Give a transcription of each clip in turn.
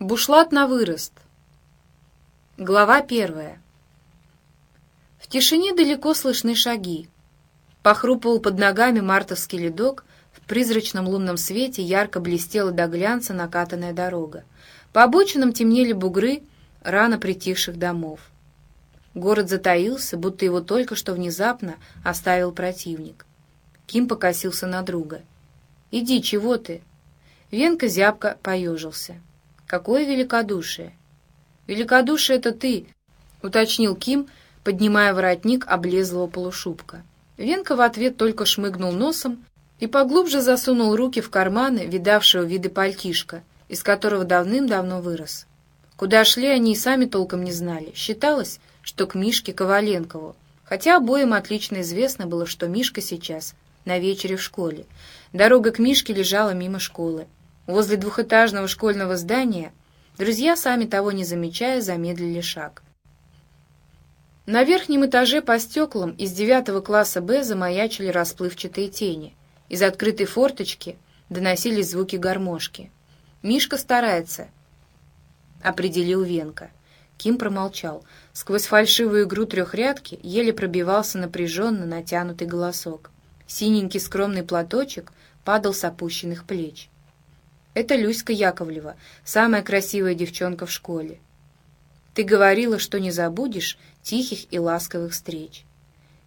Бушлат на вырост. Глава первая. В тишине далеко слышны шаги. Похрупывал под ногами мартовский ледок, в призрачном лунном свете ярко блестела до глянца накатанная дорога. По обочинам темнели бугры рано притихших домов. Город затаился, будто его только что внезапно оставил противник. Ким покосился на друга. «Иди, чего ты?» Венка зябко поежился. Какое великодушие! Великодушие это ты, уточнил Ким, поднимая воротник облезлого полушубка. Венка в ответ только шмыгнул носом и поглубже засунул руки в карманы видавшего виды пальтишка, из которого давным-давно вырос. Куда шли они и сами толком не знали. Считалось, что к Мишке Коваленкову, хотя обоим отлично известно было, что Мишка сейчас на вечере в школе. Дорога к Мишке лежала мимо школы. Возле двухэтажного школьного здания друзья, сами того не замечая, замедлили шаг. На верхнем этаже по стеклам из девятого класса «Б» замаячили расплывчатые тени. Из открытой форточки доносились звуки гармошки. «Мишка старается», — определил Венка. Ким промолчал. Сквозь фальшивую игру трехрядки еле пробивался напряженно натянутый голосок. Синенький скромный платочек падал с опущенных плеч. Это Люська Яковлева, самая красивая девчонка в школе. Ты говорила, что не забудешь тихих и ласковых встреч.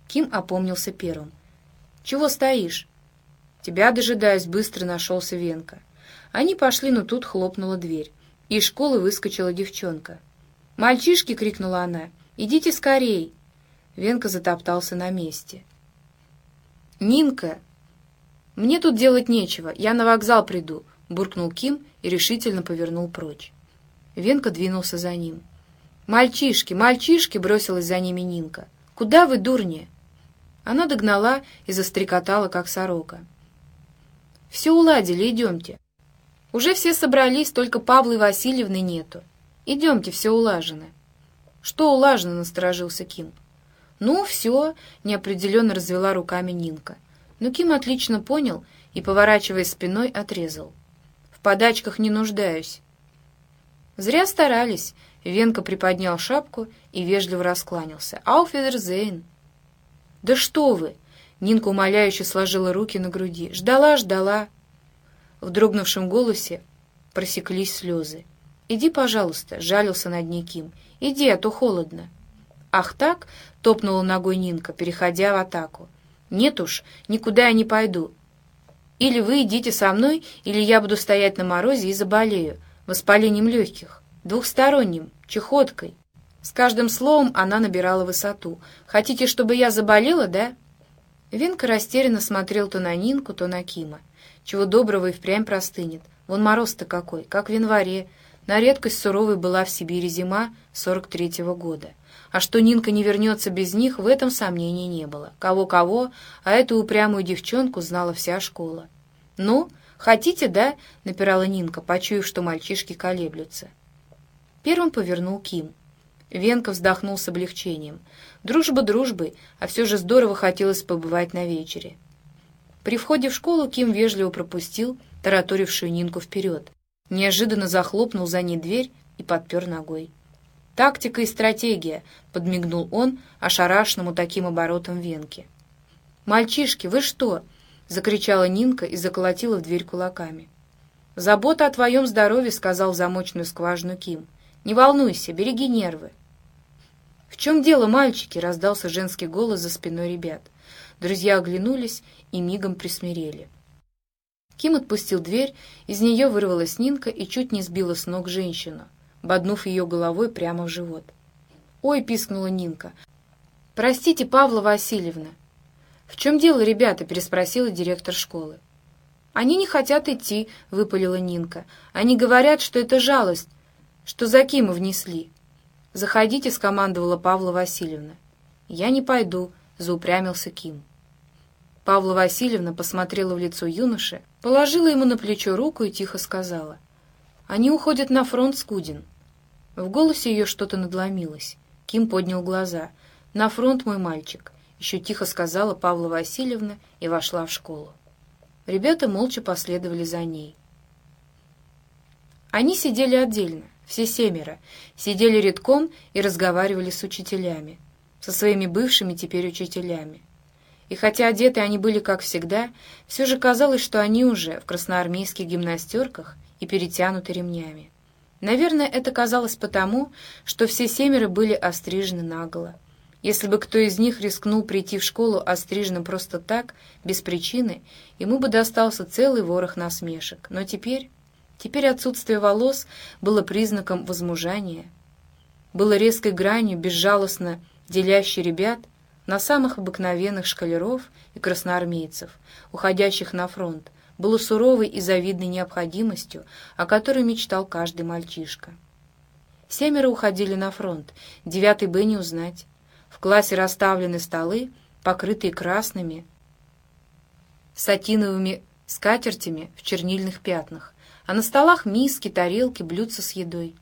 Ким опомнился первым. Чего стоишь? Тебя дожидаюсь, быстро нашелся Венка. Они пошли, но тут хлопнула дверь. И из школы выскочила девчонка. «Мальчишки!» — крикнула она. «Идите скорей!» Венка затоптался на месте. «Нинка! Мне тут делать нечего, я на вокзал приду буркнул Ким и решительно повернул прочь. Венка двинулся за ним. «Мальчишки, мальчишки!» — бросилась за ними Нинка. «Куда вы, дурни?» Она догнала и застрекотала, как сорока. «Все уладили, идемте». «Уже все собрались, только Павлы Васильевны нету. Идемте, все улажено». «Что улажено?» — насторожился Ким. «Ну, все», — неопределенно развела руками Нинка. Но Ким отлично понял и, поворачиваясь спиной, отрезал подачках не нуждаюсь». Зря старались. Венка приподнял шапку и вежливо раскланялся. «Ауфидерзейн!» «Да что вы!» Нинка умоляюще сложила руки на груди. «Ждала, ждала!» В дрогнувшем голосе просеклись слезы. «Иди, пожалуйста», — жалился над ней. «Иди, а то холодно». «Ах так?» — топнула ногой Нинка, переходя в атаку. «Нет уж, никуда я не пойду. Или вы идите со мной, или я буду стоять на морозе и заболею, воспалением легких, двухсторонним, чехоткой. С каждым словом она набирала высоту. «Хотите, чтобы я заболела, да?» Винка растерянно смотрел то на Нинку, то на Кима. Чего доброго и впрямь простынет. Вон мороз-то какой, как в январе. На редкость суровой была в Сибири зима 43-го года. А что Нинка не вернется без них, в этом сомнений не было. Кого-кого, а эту упрямую девчонку знала вся школа. «Ну, хотите, да?» — напирала Нинка, почуяв, что мальчишки колеблются. Первым повернул Ким. Венка вздохнул с облегчением. Дружба дружбой, а все же здорово хотелось побывать на вечере. При входе в школу Ким вежливо пропустил тараторившую Нинку вперед. Неожиданно захлопнул за ней дверь и подпер ногой. «Тактика и стратегия», — подмигнул он ошарашенному таким оборотом венки. «Мальчишки, вы что?» — закричала Нинка и заколотила в дверь кулаками. «Забота о твоем здоровье», — сказал замочную скважину Ким. «Не волнуйся, береги нервы». «В чем дело, мальчики?» — раздался женский голос за спиной ребят. Друзья оглянулись и мигом присмирели. Ким отпустил дверь, из нее вырвалась Нинка и чуть не сбила с ног женщину боднув ее головой прямо в живот. «Ой!» — пискнула Нинка. «Простите, Павла Васильевна». «В чем дело, ребята?» — переспросила директор школы. «Они не хотят идти», — выпалила Нинка. «Они говорят, что это жалость, что за Кима внесли». «Заходите», — скомандовала Павла Васильевна. «Я не пойду», — заупрямился Ким. Павла Васильевна посмотрела в лицо юноши, положила ему на плечо руку и тихо сказала. «Они уходят на фронт, Скудин. В голосе ее что-то надломилось. Ким поднял глаза. «На фронт, мой мальчик», — еще тихо сказала Павла Васильевна и вошла в школу. Ребята молча последовали за ней. Они сидели отдельно, все семеро, сидели редком и разговаривали с учителями, со своими бывшими теперь учителями. И хотя одеты они были как всегда, все же казалось, что они уже в красноармейских гимнастерках и перетянуты ремнями. Наверное, это казалось потому, что все семеро были острижены наголо. Если бы кто из них рискнул прийти в школу остриженным просто так, без причины, ему бы достался целый ворох насмешек. Но теперь... Теперь отсутствие волос было признаком возмужания, было резкой гранью, безжалостно делящей ребят на самых обыкновенных шкалеров и красноармейцев, уходящих на фронт, было суровой и завидной необходимостью, о которой мечтал каждый мальчишка. Семеро уходили на фронт, девятый Б не узнать. В классе расставлены столы, покрытые красными, сатиновыми скатертями в чернильных пятнах, а на столах миски, тарелки, блюдца с едой.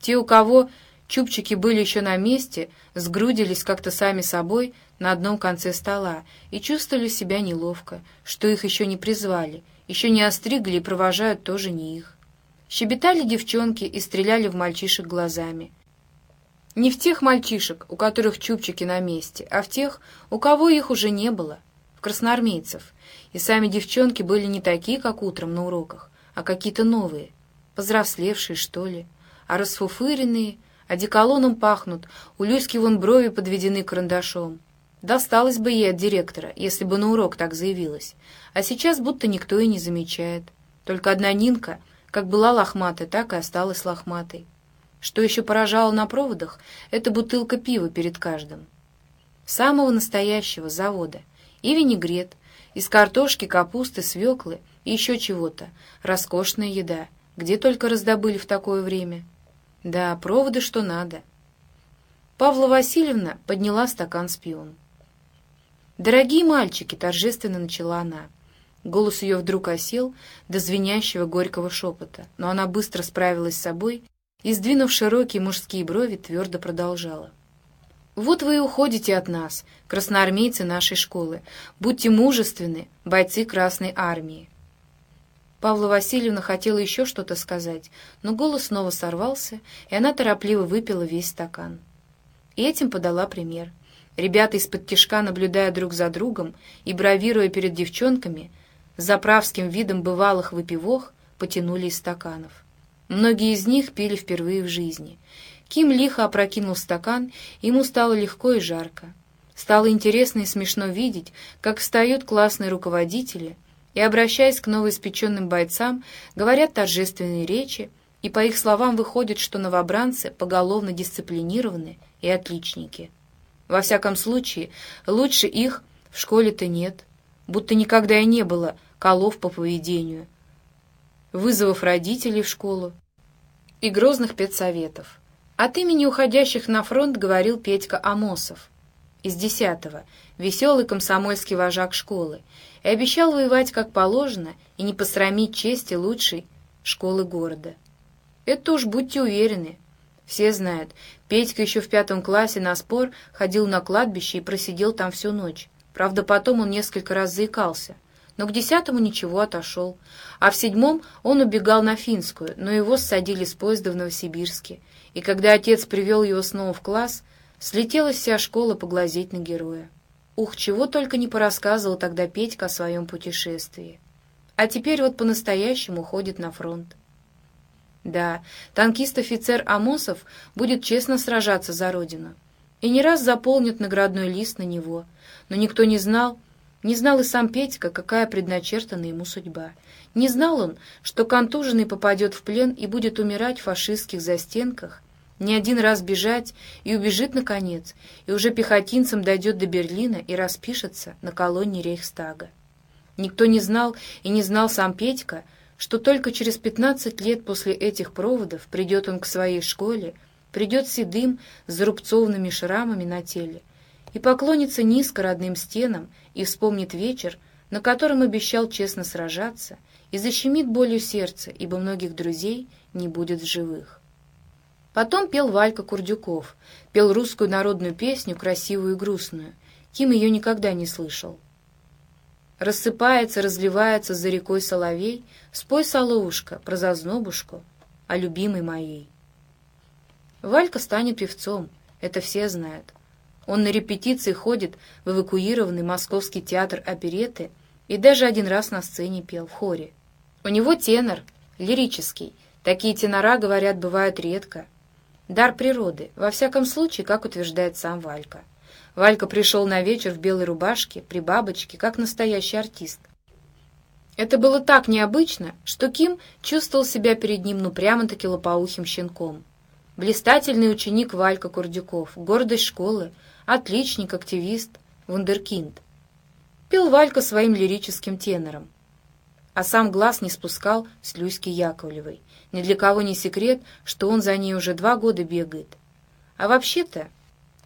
Те, у кого чубчики были еще на месте, сгрудились как-то сами собой на одном конце стола и чувствовали себя неловко, что их еще не призвали, еще не остригли и провожают тоже не их. Щебетали девчонки и стреляли в мальчишек глазами. Не в тех мальчишек, у которых чубчики на месте, а в тех, у кого их уже не было, в красноармейцев. И сами девчонки были не такие, как утром на уроках, а какие-то новые, повзрослевшие, что ли, а расфуфыренные, одеколоном пахнут, у Люськи вон брови подведены карандашом. Досталось бы ей от директора, если бы на урок так заявилась. А сейчас будто никто и не замечает. Только одна Нинка, как была лохматой, так и осталась лохматой. Что еще поражало на проводах, это бутылка пива перед каждым. Самого настоящего завода. И винегрет, из картошки, капусты, свеклы и еще чего-то. Роскошная еда. Где только раздобыли в такое время. Да, проводы что надо. Павла Васильевна подняла стакан с пивом. «Дорогие мальчики!» — торжественно начала она. Голос ее вдруг осел до звенящего горького шепота, но она быстро справилась с собой и, сдвинув широкие мужские брови, твердо продолжала. «Вот вы и уходите от нас, красноармейцы нашей школы. Будьте мужественны, бойцы Красной Армии». Павла Васильевна хотела еще что-то сказать, но голос снова сорвался, и она торопливо выпила весь стакан. И этим подала пример. Ребята из-под тишка, наблюдая друг за другом и бравируя перед девчонками, с заправским видом бывалых выпивох, потянули из стаканов. Многие из них пили впервые в жизни. Ким лихо опрокинул стакан, ему стало легко и жарко. Стало интересно и смешно видеть, как встают классные руководители и, обращаясь к новоиспеченным бойцам, говорят торжественные речи, и по их словам выходит, что новобранцы поголовно дисциплинированы и отличники. Во всяком случае, лучше их в школе-то нет, будто никогда и не было колов по поведению, вызовов родителей в школу и грозных педсоветов. От имени уходящих на фронт говорил Петька Амосов из десятого, веселый комсомольский вожак школы, и обещал воевать как положено и не посрамить чести лучшей школы города. Это уж будьте уверены. Все знают, Петька еще в пятом классе на спор ходил на кладбище и просидел там всю ночь. Правда, потом он несколько раз заикался — но к десятому ничего отошел. А в седьмом он убегал на Финскую, но его ссадили с поезда в Новосибирске. И когда отец привел его снова в класс, слетела вся школа поглазеть на героя. Ух, чего только не порассказывал тогда Петька о своем путешествии. А теперь вот по-настоящему ходит на фронт. Да, танкист-офицер Амосов будет честно сражаться за родину. И не раз заполнит наградной лист на него. Но никто не знал, не знал и сам Петька, какая предначертана ему судьба. Не знал он, что контуженный попадет в плен и будет умирать в фашистских застенках, не один раз бежать и убежит наконец, и уже пехотинцем дойдет до Берлина и распишется на колонне Рейхстага. Никто не знал и не знал сам Петька, что только через пятнадцать лет после этих проводов придет он к своей школе, придет седым, с зарубцованными шрамами на теле, и поклонится низко родным стенам и вспомнит вечер, на котором обещал честно сражаться, и защемит болью сердце, ибо многих друзей не будет в живых. Потом пел Валька Курдюков, пел русскую народную песню, красивую и грустную. Ким ее никогда не слышал. Рассыпается, разливается за рекой соловей, спой, соловушка, про зазнобушку. о любимой моей. Валька станет певцом, это все знают. Он на репетиции ходит в эвакуированный московский театр опереты и даже один раз на сцене пел в хоре. У него тенор, лирический. Такие тенора, говорят, бывают редко. Дар природы, во всяком случае, как утверждает сам Валька. Валька пришел на вечер в белой рубашке, при бабочке, как настоящий артист. Это было так необычно, что Ким чувствовал себя перед ним ну прямо-таки лопоухим щенком. Блистательный ученик Валька Курдюков, гордость школы, отличник, активист, вундеркинд. Пел Валька своим лирическим тенором, а сам глаз не спускал с Люськи Яковлевой. Ни для кого не секрет, что он за ней уже два года бегает. А вообще-то,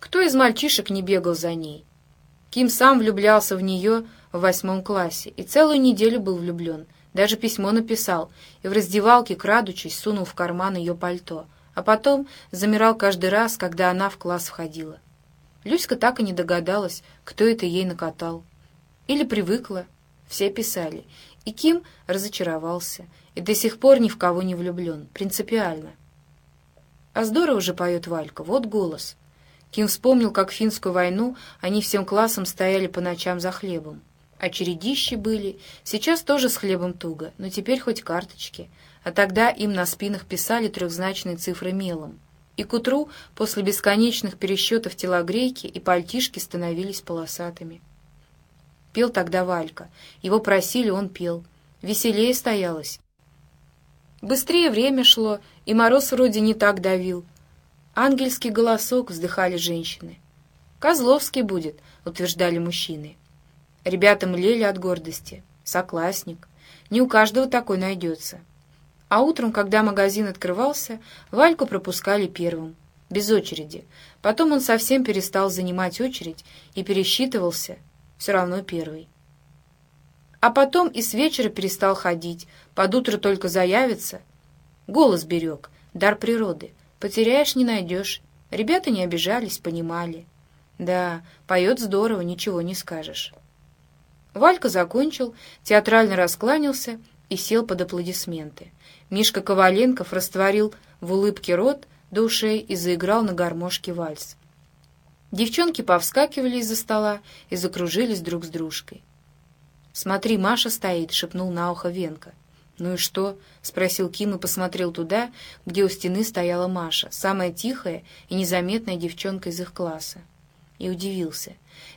кто из мальчишек не бегал за ней? Ким сам влюблялся в нее в восьмом классе и целую неделю был влюблен. Даже письмо написал и в раздевалке, крадучись, сунул в карман ее пальто — а потом замирал каждый раз, когда она в класс входила. Люська так и не догадалась, кто это ей накатал. Или привыкла, все писали. И Ким разочаровался, и до сих пор ни в кого не влюблен, принципиально. А здорово же поет Валька, вот голос. Ким вспомнил, как в финскую войну они всем классом стояли по ночам за хлебом. Очередищи были, сейчас тоже с хлебом туго, но теперь хоть карточки — а тогда им на спинах писали трехзначные цифры мелом. И к утру, после бесконечных пересчетов телогрейки и пальтишки становились полосатыми. Пел тогда Валька. Его просили, он пел. Веселее стоялось. Быстрее время шло, и мороз вроде не так давил. Ангельский голосок вздыхали женщины. «Козловский будет», — утверждали мужчины. Ребята млели от гордости. Соклассник. Не у каждого такой найдется. А утром, когда магазин открывался, Вальку пропускали первым, без очереди. Потом он совсем перестал занимать очередь и пересчитывался, все равно первый. А потом и с вечера перестал ходить, под утро только заявится. Голос берег, дар природы. Потеряешь — не найдешь. Ребята не обижались, понимали. Да, поет здорово, ничего не скажешь. Валька закончил, театрально раскланялся и сел под аплодисменты. Мишка Коваленков растворил в улыбке рот до ушей и заиграл на гармошке вальс. Девчонки повскакивали из-за стола и закружились друг с дружкой. «Смотри, Маша стоит», — шепнул на ухо Венка. «Ну и что?» — спросил Ким и посмотрел туда, где у стены стояла Маша, самая тихая и незаметная девчонка из их класса. И удивился.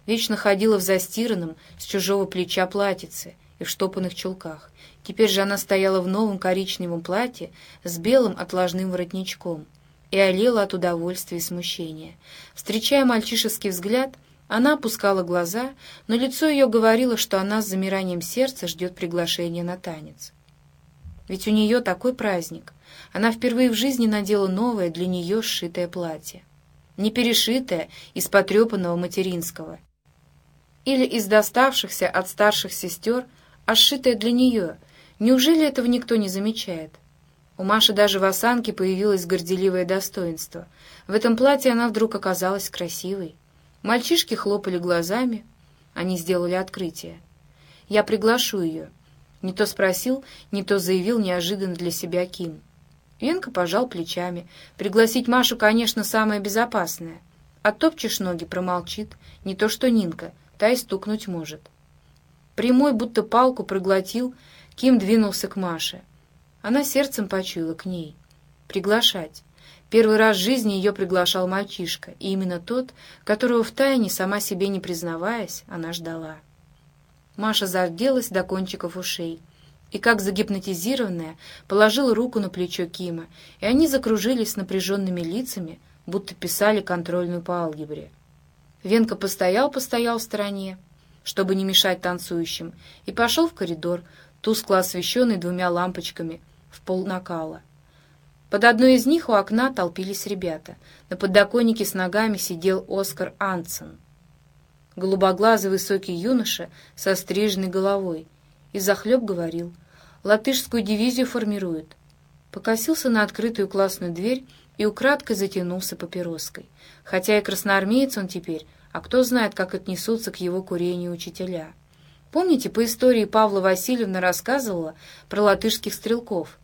Вечно ходила в застиранном, с чужого плеча платьице и в штопанных чулках. Теперь же она стояла в новом коричневом платье с белым отложным воротничком и олела от удовольствия и смущения. Встречая мальчишеский взгляд, она опускала глаза, но лицо ее говорило, что она с замиранием сердца ждет приглашения на танец. Ведь у нее такой праздник. Она впервые в жизни надела новое для нее сшитое платье. Не перешитое из потрепанного материнского. Или из доставшихся от старших сестер, а сшитое для нее — Неужели этого никто не замечает? У Маши даже в осанке появилось горделивое достоинство. В этом платье она вдруг оказалась красивой. Мальчишки хлопали глазами. Они сделали открытие. «Я приглашу ее». Не то спросил, не то заявил неожиданно для себя Ким. Венка пожал плечами. Пригласить Машу, конечно, самое безопасное. Оттопчешь ноги, промолчит. Не то что Нинка, та и стукнуть может. Прямой, будто палку проглотил, Ким двинулся к Маше. Она сердцем почуяла к ней. Приглашать. Первый раз в жизни ее приглашал мальчишка, и именно тот, которого втайне, сама себе не признаваясь, она ждала. Маша зарделась до кончиков ушей и, как загипнотизированная, положила руку на плечо Кима, и они закружились с напряженными лицами, будто писали контрольную по алгебре. Венка постоял-постоял в стороне, чтобы не мешать танцующим, и пошел в коридор, тускло освещенный двумя лампочками в пол накала. Под одной из них у окна толпились ребята. На подоконнике с ногами сидел Оскар Ансен. Голубоглазый высокий юноша со стриженной головой. И захлеб говорил. «Латышскую дивизию формируют». Покосился на открытую классную дверь и украдкой затянулся папироской. Хотя и красноармеец он теперь, а кто знает, как отнесутся к его курению учителя. Помните, по истории Павла Васильевна рассказывала про латышских стрелков,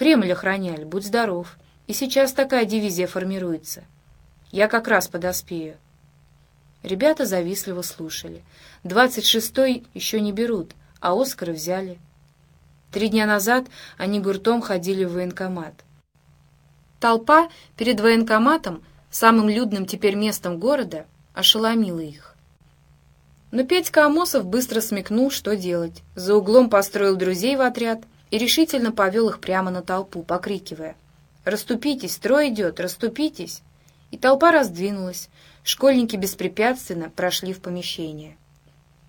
Кремль охраняли, будь здоров. И сейчас такая дивизия формируется. Я как раз подоспею. Ребята завистливо слушали. Двадцать шестой еще не берут, а Оскара взяли. Три дня назад они гуртом ходили в военкомат. Толпа перед военкоматом, самым людным теперь местом города, ошеломила их. Но Петька Амосов быстро смекнул, что делать. За углом построил друзей в отряд и решительно повел их прямо на толпу, покрикивая. «Раступитесь, строй идет, раступитесь!» И толпа раздвинулась. Школьники беспрепятственно прошли в помещение.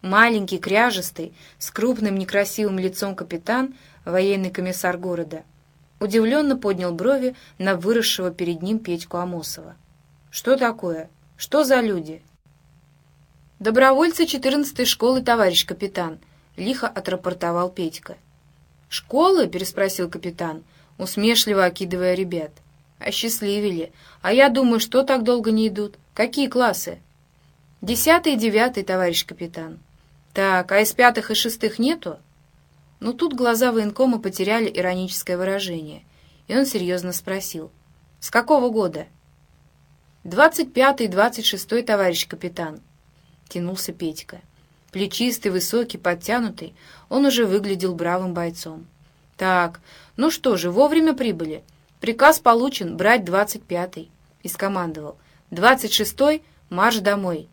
Маленький, кряжестый, с крупным некрасивым лицом капитан, военный комиссар города, удивленно поднял брови на выросшего перед ним Петьку Амосова. «Что такое? Что за люди?» «Добровольцы 14-й школы, товарищ капитан», — лихо отрапортовал Петька. «Школы?» — переспросил капитан, усмешливо окидывая ребят. «Осчастливили. А я думаю, что так долго не идут? Какие классы?» «Десятый и девятый, товарищ капитан». «Так, а из пятых и шестых нету?» Но тут глаза военкома потеряли ироническое выражение, и он серьезно спросил. «С какого года?» «Двадцать пятый двадцать шестой, товарищ капитан», тянулся Петька. Плечистый, высокий, подтянутый, он уже выглядел бравым бойцом. «Так, ну что же, вовремя прибыли. Приказ получен брать двадцать пятый», — и скомандовал. «Двадцать шестой — марш домой.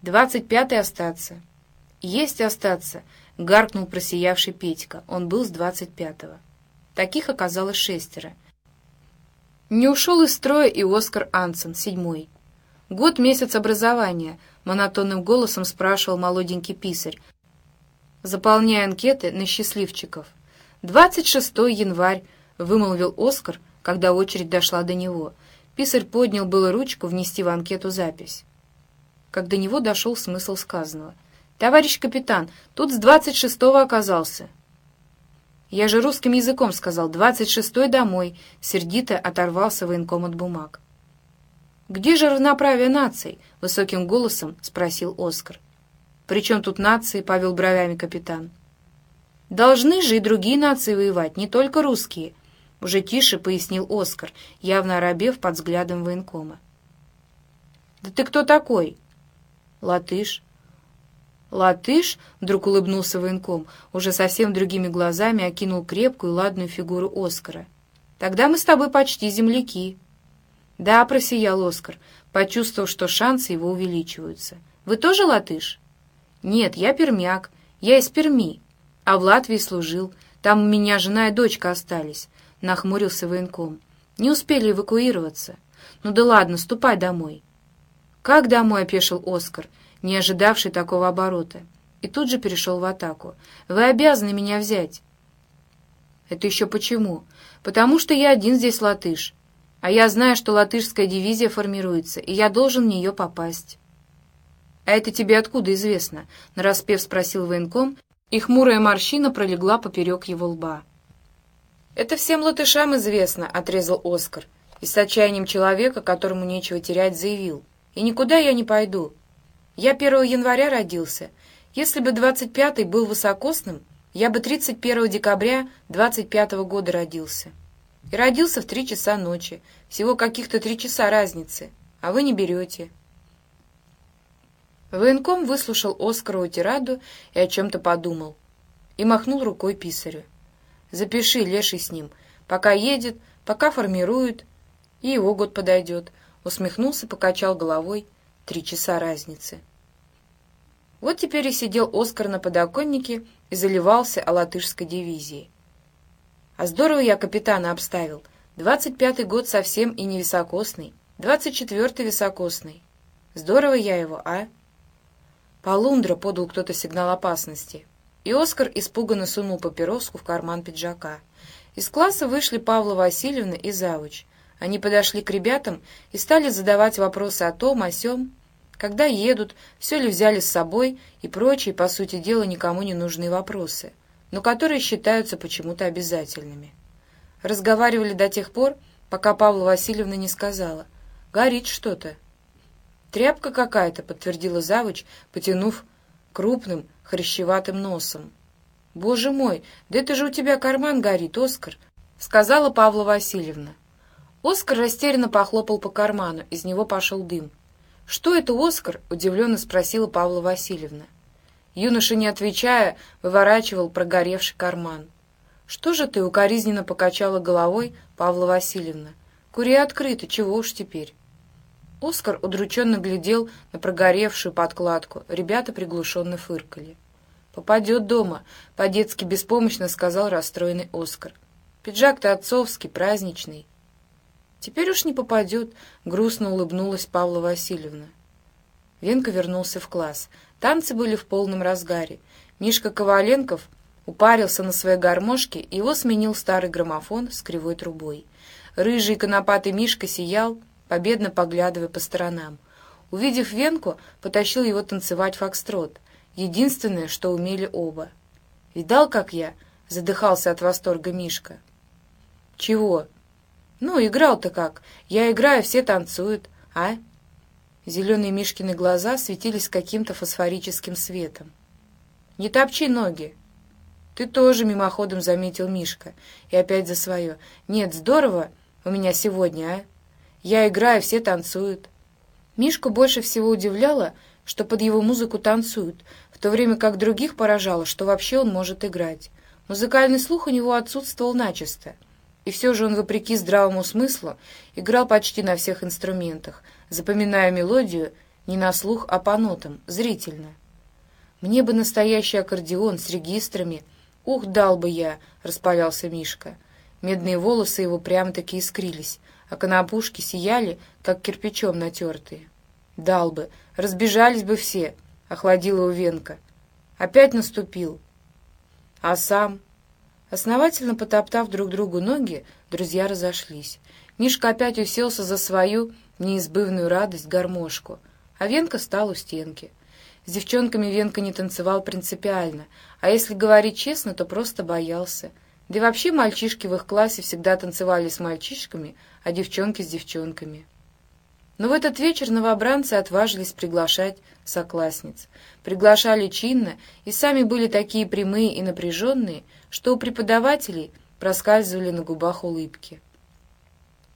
Двадцать пятый — остаться». «Есть остаться», — гаркнул просиявший Петька. Он был с двадцать пятого. Таких оказалось шестеро. Не ушел из строя и Оскар Ансен, седьмой. Год месяц образования —— монотонным голосом спрашивал молоденький писарь, заполняя анкеты на счастливчиков. «Двадцать шестой январь», — вымолвил Оскар, когда очередь дошла до него. Писарь поднял было ручку внести в анкету запись. Как до него дошел смысл сказанного. «Товарищ капитан, тут с двадцать шестого оказался». «Я же русским языком сказал, двадцать шестой домой», — сердито оторвался военком от бумаг. «Где же равноправие наций?» — высоким голосом спросил Оскар. «При чем тут нации?» — повел бровями капитан. «Должны же и другие нации воевать, не только русские», — уже тише пояснил Оскар, явно оробев под взглядом военкома. «Да ты кто такой?» «Латыш». «Латыш?» — вдруг улыбнулся военком, уже совсем другими глазами окинул крепкую ладную фигуру Оскара. «Тогда мы с тобой почти земляки». «Да», — просиял Оскар, почувствовав, что шансы его увеличиваются. «Вы тоже латыш?» «Нет, я пермяк. Я из Перми. А в Латвии служил. Там у меня жена и дочка остались», — нахмурился военком. «Не успели эвакуироваться. Ну да ладно, ступай домой». «Как домой?» — опешил Оскар, не ожидавший такого оборота. И тут же перешел в атаку. «Вы обязаны меня взять». «Это еще почему?» «Потому что я один здесь латыш. А я знаю, что латышская дивизия формируется, и я должен в нее попасть. — А это тебе откуда известно? — нараспев спросил военком, и хмурая морщина пролегла поперек его лба. — Это всем латышам известно, — отрезал Оскар, и с отчаянием человека, которому нечего терять, заявил. — И никуда я не пойду. Я 1 января родился. Если бы 25-й был высокосным, я бы 31 декабря 25 -го года родился. И родился в три часа ночи. Всего каких-то три часа разницы. А вы не берете. Военком выслушал Оскарову тираду и о чем-то подумал. И махнул рукой писарю. «Запиши, леший с ним. Пока едет, пока формирует, и его год подойдет». Усмехнулся, покачал головой. Три часа разницы. Вот теперь и сидел Оскар на подоконнике и заливался о латышской дивизии. А здорово я капитана обставил. Двадцать пятый год совсем и не високосный. Двадцать четвертый високосный. Здорово я его, а? Полундра подал кто-то сигнал опасности. И Оскар испуганно сунул папироску в карман пиджака. Из класса вышли Павла Васильевна и Завуч. Они подошли к ребятам и стали задавать вопросы о том, о сём, когда едут, все ли взяли с собой и прочие, по сути дела, никому не нужные вопросы но которые считаются почему-то обязательными. Разговаривали до тех пор, пока Павла Васильевна не сказала. «Горит что-то». «Тряпка какая-то», — подтвердила завуч, потянув крупным, хрящеватым носом. «Боже мой, да это же у тебя карман горит, Оскар!» сказала Павла Васильевна. Оскар растерянно похлопал по карману, из него пошел дым. «Что это, Оскар?» — удивленно спросила Павла Васильевна. Юноша, не отвечая, выворачивал прогоревший карман. «Что же ты?» — укоризненно покачала головой Павла Васильевна. «Кури открыто, чего уж теперь?» Оскар удрученно глядел на прогоревшую подкладку. Ребята приглушенно фыркали. «Попадет дома», — по-детски беспомощно сказал расстроенный Оскар. «Пиджак-то отцовский, праздничный». «Теперь уж не попадет», — грустно улыбнулась Павла Васильевна. Венка вернулся в класс. Танцы были в полном разгаре. Мишка Коваленков упарился на своей гармошке, и его сменил старый граммофон с кривой трубой. Рыжий конопатый Мишка сиял, победно поглядывая по сторонам. Увидев Венку, потащил его танцевать фокстрот. Единственное, что умели оба. «Видал, как я?» — задыхался от восторга Мишка. «Чего?» «Ну, играл-то как. Я играю, все танцуют. А?» Зеленые Мишкины глаза светились каким-то фосфорическим светом. «Не топчи ноги!» «Ты тоже мимоходом заметил Мишка. И опять за свое. Нет, здорово у меня сегодня, а? Я играю, все танцуют». Мишку больше всего удивляло, что под его музыку танцуют, в то время как других поражало, что вообще он может играть. Музыкальный слух у него отсутствовал начисто — и все же он, вопреки здравому смыслу, играл почти на всех инструментах, запоминая мелодию не на слух, а по нотам, зрительно. «Мне бы настоящий аккордеон с регистрами. Ух, дал бы я!» — распалялся Мишка. Медные волосы его прямо-таки искрились, а конопушки сияли, как кирпичом натертые. «Дал бы! Разбежались бы все!» — охладила Венка. «Опять наступил!» «А сам?» Основательно потоптав друг другу ноги, друзья разошлись. Мишка опять уселся за свою неизбывную радость гармошку, а Венка стал у стенки. С девчонками Венка не танцевал принципиально, а если говорить честно, то просто боялся. Да и вообще мальчишки в их классе всегда танцевали с мальчишками, а девчонки с девчонками. Но в этот вечер новобранцы отважились приглашать соклассниц. Приглашали чинно и сами были такие прямые и напряженные, что у преподавателей проскальзывали на губах улыбки.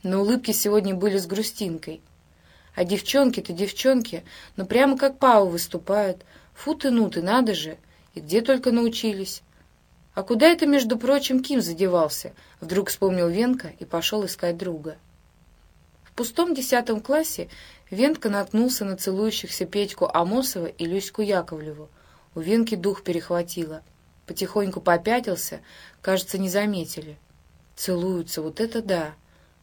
Но улыбки сегодня были с грустинкой. А девчонки-то девчонки, ну прямо как пау выступают. Фу ты, ну ты, надо же! И где только научились. А куда это, между прочим, Ким задевался? Вдруг вспомнил Венка и пошел искать друга. В пустом десятом классе Венка наткнулся на целующихся Петьку Амосова и Люську Яковлеву. У Венки дух перехватило — потихоньку попятился, кажется, не заметили. Целуются, вот это да.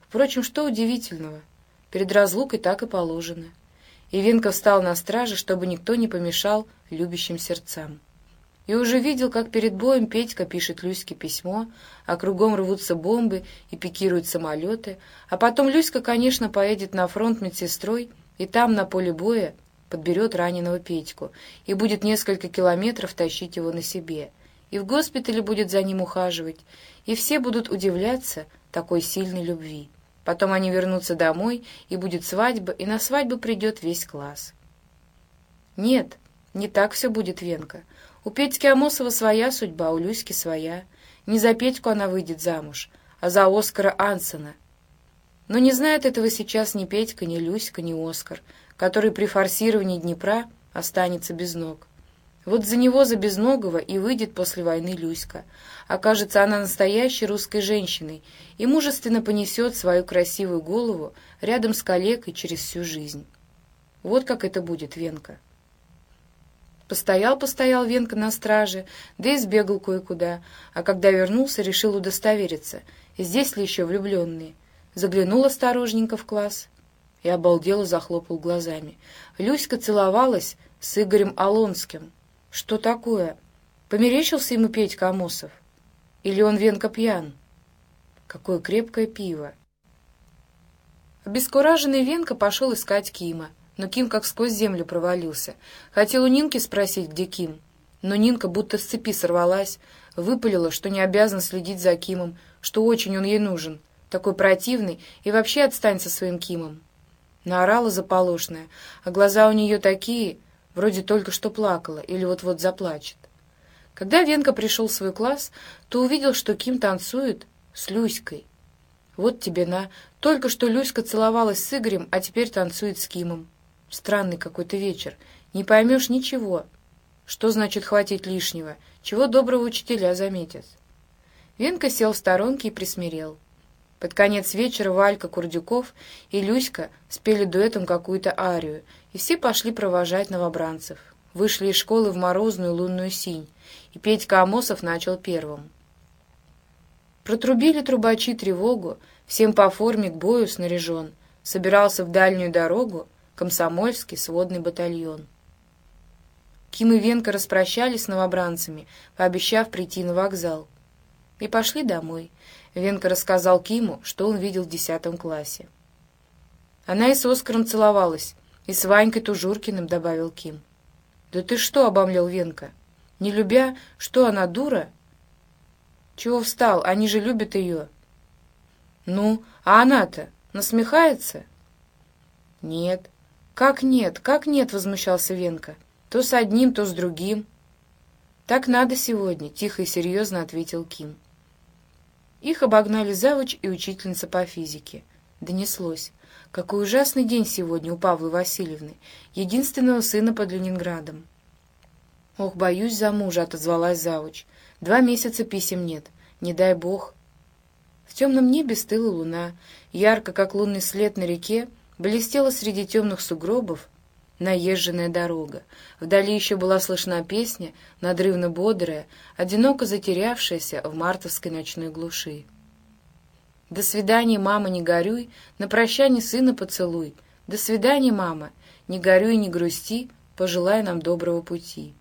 Впрочем, что удивительного? Перед разлукой так и положено. И Винка встал на страже, чтобы никто не помешал любящим сердцам. И уже видел, как перед боем Петька пишет Люське письмо, а кругом рвутся бомбы и пикируют самолеты, а потом Люська, конечно, поедет на фронт медсестрой, и там, на поле боя, подберет раненого Петьку и будет несколько километров тащить его на себе — и в госпитале будет за ним ухаживать, и все будут удивляться такой сильной любви. Потом они вернутся домой, и будет свадьба, и на свадьбу придет весь класс. Нет, не так все будет, Венка. У Петьки Амосова своя судьба, у Люськи своя. Не за Петьку она выйдет замуж, а за Оскара Ансона. Но не знает этого сейчас ни Петька, ни Люська, ни Оскар, который при форсировании Днепра останется без ног. Вот за него, за безногого, и выйдет после войны Люська. Окажется она настоящей русской женщиной и мужественно понесет свою красивую голову рядом с калекой через всю жизнь. Вот как это будет, Венка. Постоял-постоял Венка на страже, да и сбегал кое-куда, а когда вернулся, решил удостовериться, здесь ли еще влюбленные. Заглянул осторожненько в класс и обалдело захлопал глазами. Люська целовалась с Игорем Алонским. Что такое? Померещился ему Петька Амосов? Или он венка пьян? Какое крепкое пиво! Обескураженный Венка пошел искать Кима, но Ким как сквозь землю провалился. Хотел у Нинки спросить, где Ким, но Нинка будто с цепи сорвалась, выпалила, что не обязан следить за Кимом, что очень он ей нужен, такой противный, и вообще отстань со своим Кимом. Наорала заполошная, а глаза у нее такие, Вроде только что плакала или вот-вот заплачет. Когда Венка пришел в свой класс, то увидел, что Ким танцует С Люськой. Вот тебе на. Только что Люська целовалась с Игорем, а теперь танцует с Кимом. Странный какой-то вечер. Не поймешь ничего. Что значит хватить лишнего? Чего доброго учителя заметят? Венка сел в сторонке и присмирел. Под конец вечера Валька Курдюков и Люська спели дуэтом какую-то арию, и все пошли провожать новобранцев. Вышли из школы в морозную лунную синь, и Петька Амосов начал первым. Протрубили трубачи тревогу, всем по форме к бою снаряжен, собирался в дальнюю дорогу комсомольский сводный батальон. Ким и Венка распрощались с новобранцами, пообещав прийти на вокзал. И пошли домой. Венка рассказал Киму, что он видел в десятом классе. Она и с Оскаром целовалась, и с Ванькой Тужуркиным, добавил Ким. «Да ты что?» — обомлел Венка. «Не любя, что она дура?» «Чего встал? Они же любят ее». «Ну, а она-то насмехается?» «Нет». «Как нет? Как нет?» — возмущался Венка. То с одним, то с другим. Так надо сегодня, тихо и серьезно ответил Ким. Их обогнали завуч и учительница по физике. Донеслось. Какой ужасный день сегодня у Павлы Васильевны, единственного сына под Ленинградом. «Ох, боюсь за мужа», — отозвалась завуч. «Два месяца писем нет. Не дай бог». В темном небе стыла луна. Ярко, как лунный след на реке, блестела среди темных сугробов наезженная дорога. Вдали еще была слышна песня, надрывно бодрая, одиноко затерявшаяся в мартовской ночной глуши. «До свидания, мама, не горюй, на прощание сына поцелуй. До свидания, мама, не горюй, не грусти, пожелай нам доброго пути».